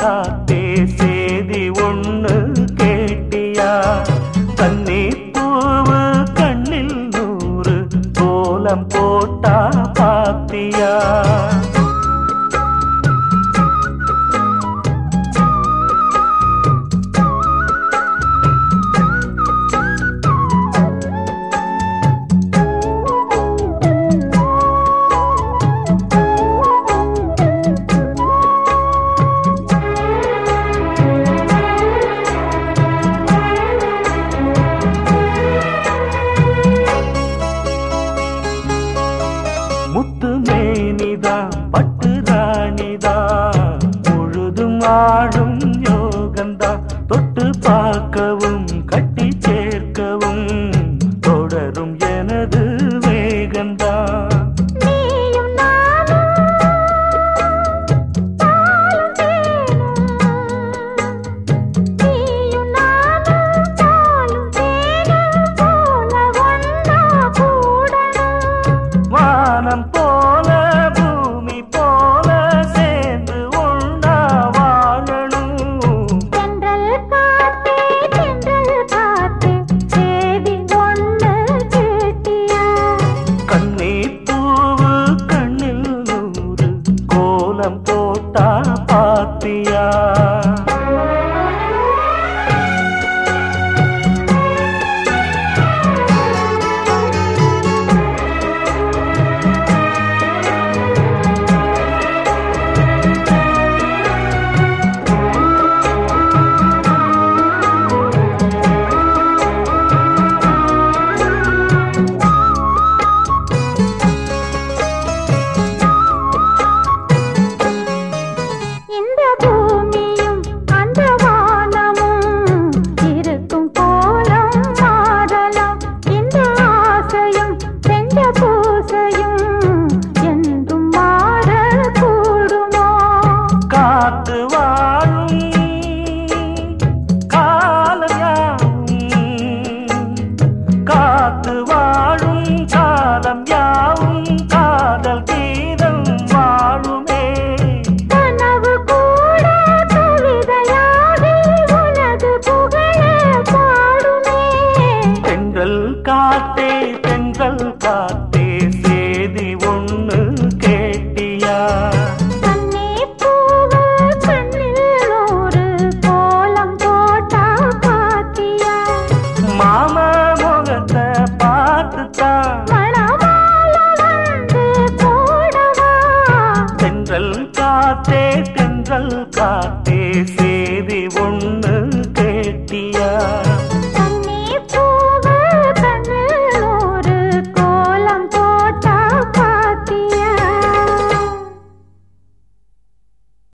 காத்தே சேதி ஒண்ணு கேட்டியா? கண்ணீர் பூவு கண்ணில் நூறு கோலம் போட்டா பாத்தியா? பட்டு ராணிதா முழுதும் ஆடும் யோகந்தா தொட்டு பார்க்கவும் கட்டி சேர்க்கவும் தொடரும் எனது வேகந்தா. வானம் காத்தே தென்றல் காத்தே சேதி ஒன்று கேட்டியா?